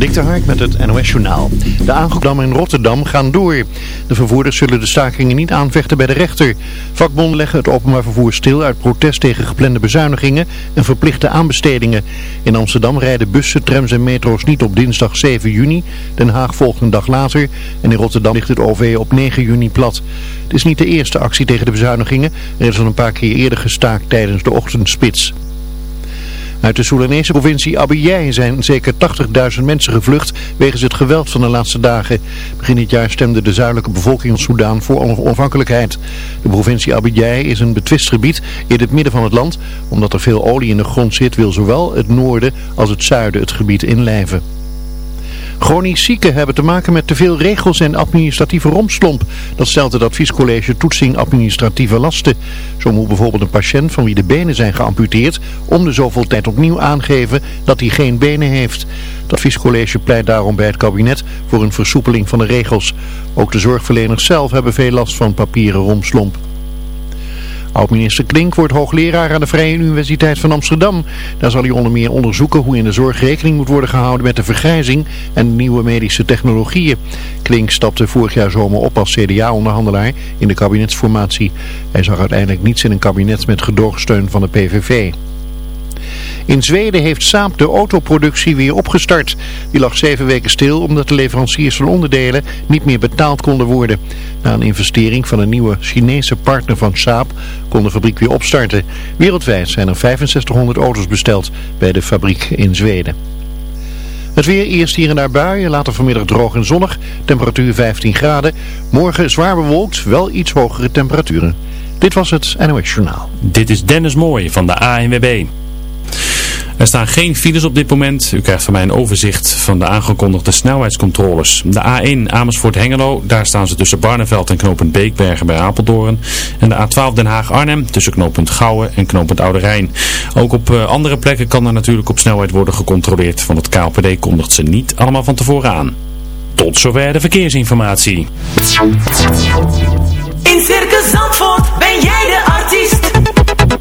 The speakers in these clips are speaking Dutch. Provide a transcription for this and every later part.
Dik met het NOS Journaal. De Aangekomen in Rotterdam gaan door. De vervoerders zullen de stakingen niet aanvechten bij de rechter. Vakbonden leggen het openbaar vervoer stil uit protest tegen geplande bezuinigingen en verplichte aanbestedingen. In Amsterdam rijden bussen, trams en metro's niet op dinsdag 7 juni. Den Haag volgt een dag later. En in Rotterdam ligt het OV op 9 juni plat. Het is niet de eerste actie tegen de bezuinigingen. Er is al een paar keer eerder gestaakt tijdens de ochtendspits. Uit de Soedanese provincie Abyei zijn zeker 80.000 mensen gevlucht wegens het geweld van de laatste dagen. Begin dit jaar stemde de zuidelijke bevolking van Soedan voor onafhankelijkheid. De provincie Abyei is een betwist gebied in het midden van het land. Omdat er veel olie in de grond zit wil zowel het noorden als het zuiden het gebied inlijven. Chronisch zieken hebben te maken met te veel regels en administratieve romslomp. Dat stelt het adviescollege toetsing administratieve lasten. Zo moet bijvoorbeeld een patiënt van wie de benen zijn geamputeerd om de zoveel tijd opnieuw aangeven dat hij geen benen heeft. Het adviescollege pleit daarom bij het kabinet voor een versoepeling van de regels. Ook de zorgverleners zelf hebben veel last van papieren romslomp. Oud-minister Klink wordt hoogleraar aan de Vrije Universiteit van Amsterdam. Daar zal hij onder meer onderzoeken hoe in de zorg rekening moet worden gehouden met de vergrijzing en nieuwe medische technologieën. Klink stapte vorig jaar zomer op als CDA-onderhandelaar in de kabinetsformatie. Hij zag uiteindelijk niets in een kabinet met gedoogsteun van de PVV. In Zweden heeft Saab de autoproductie weer opgestart. Die lag zeven weken stil omdat de leveranciers van onderdelen niet meer betaald konden worden. Na een investering van een nieuwe Chinese partner van Saab kon de fabriek weer opstarten. Wereldwijd zijn er 6500 auto's besteld bij de fabriek in Zweden. Het weer eerst hier en daar buien, later vanmiddag droog en zonnig. Temperatuur 15 graden. Morgen zwaar bewolkt, wel iets hogere temperaturen. Dit was het NOS Journaal. Dit is Dennis Mooij van de ANWB. Er staan geen files op dit moment. U krijgt van mij een overzicht van de aangekondigde snelheidscontroles. De A1 Amersfoort-Hengelo, daar staan ze tussen Barneveld en knooppunt Beekbergen bij Apeldoorn. En de A12 Den Haag-Arnhem tussen knooppunt Gouwen en knooppunt Oude Rijn. Ook op eh, andere plekken kan er natuurlijk op snelheid worden gecontroleerd. Van het KLPD kondigt ze niet allemaal van tevoren aan. Tot zover de verkeersinformatie. In Circus Zandvoort ben jij de artiest.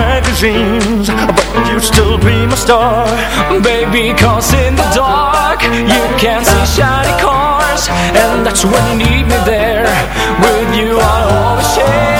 magazines But you'd still be my star. Baby, cause in the dark You can see shiny cars And that's when you need me there. With you I'll always share.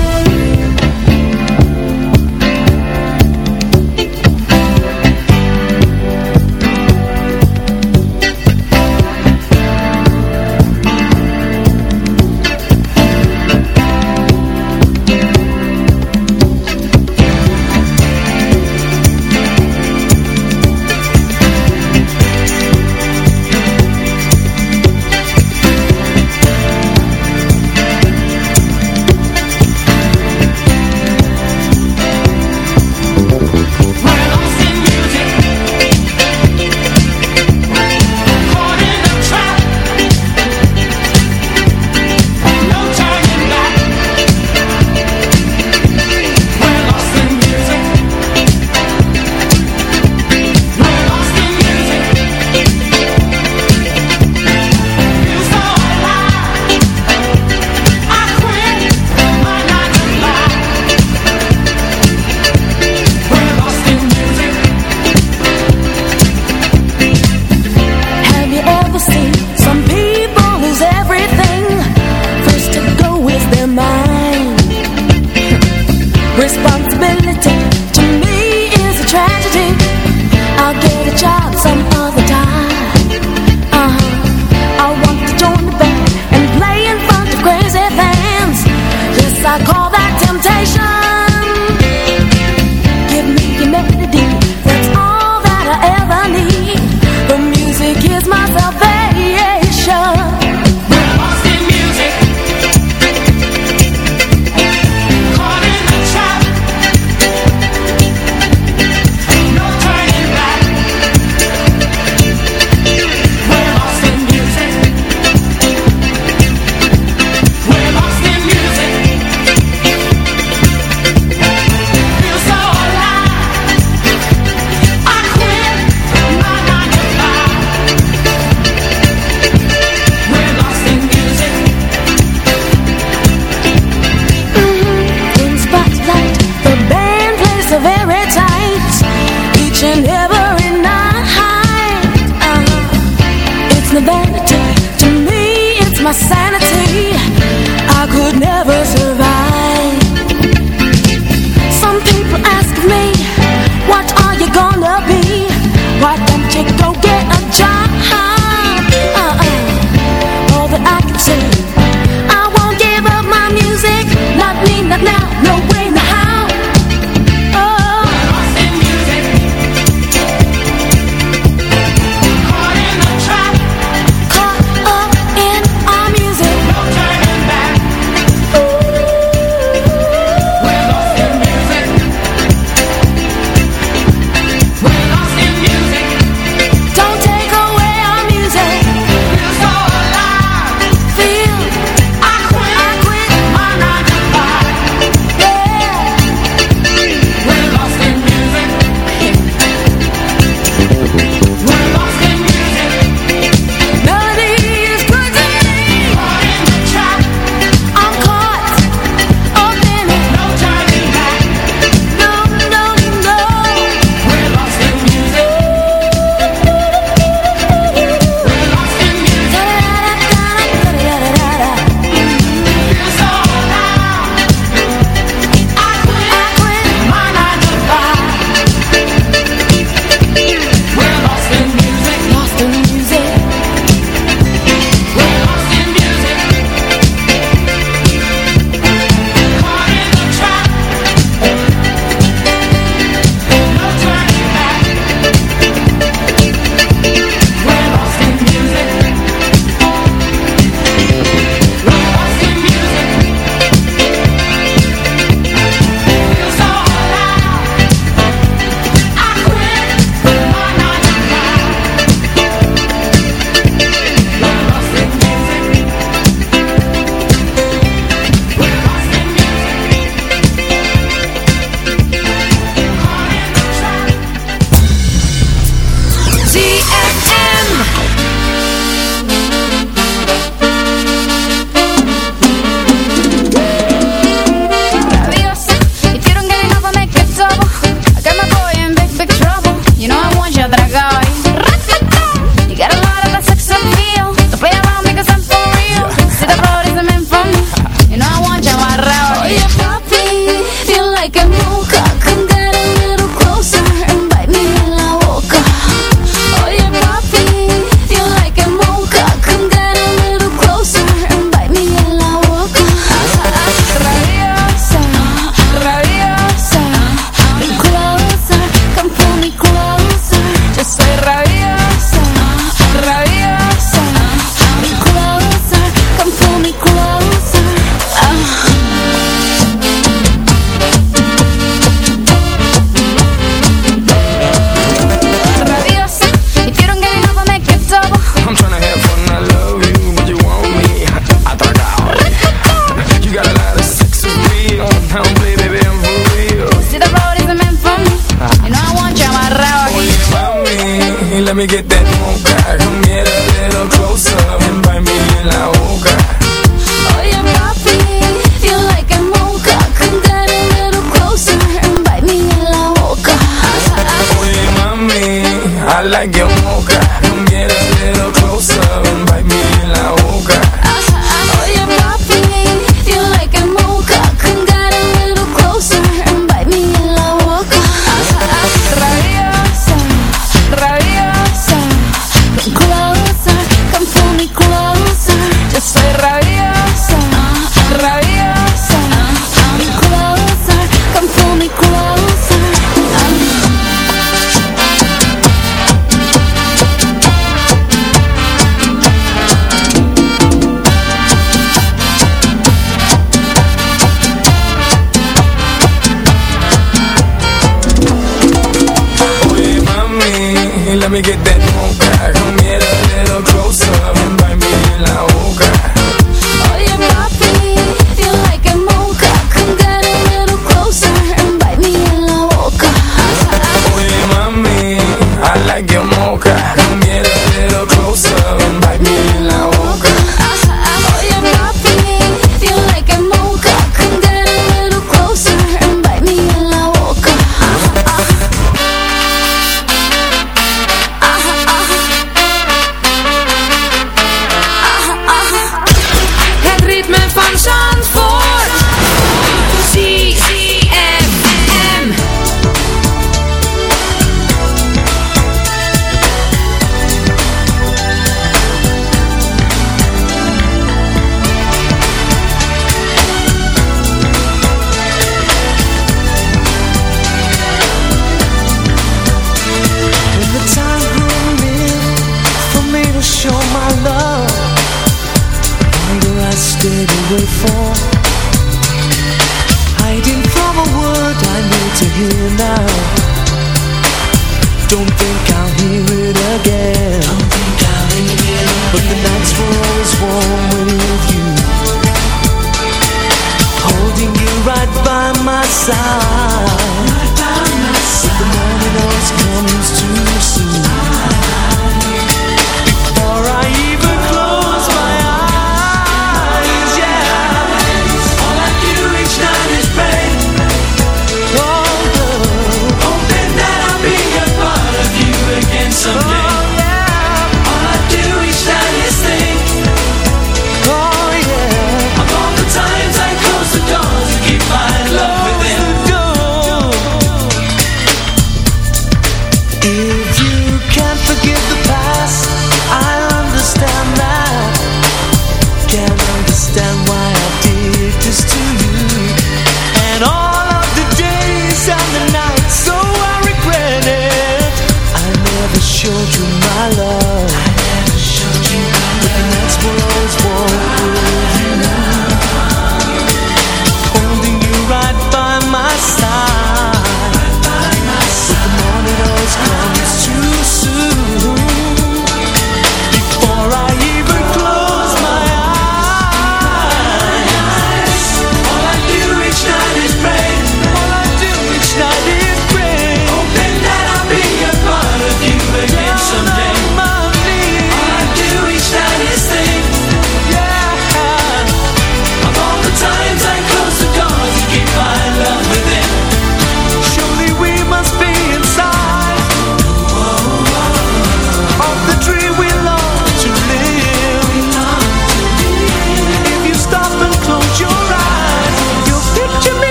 close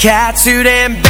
cats who damn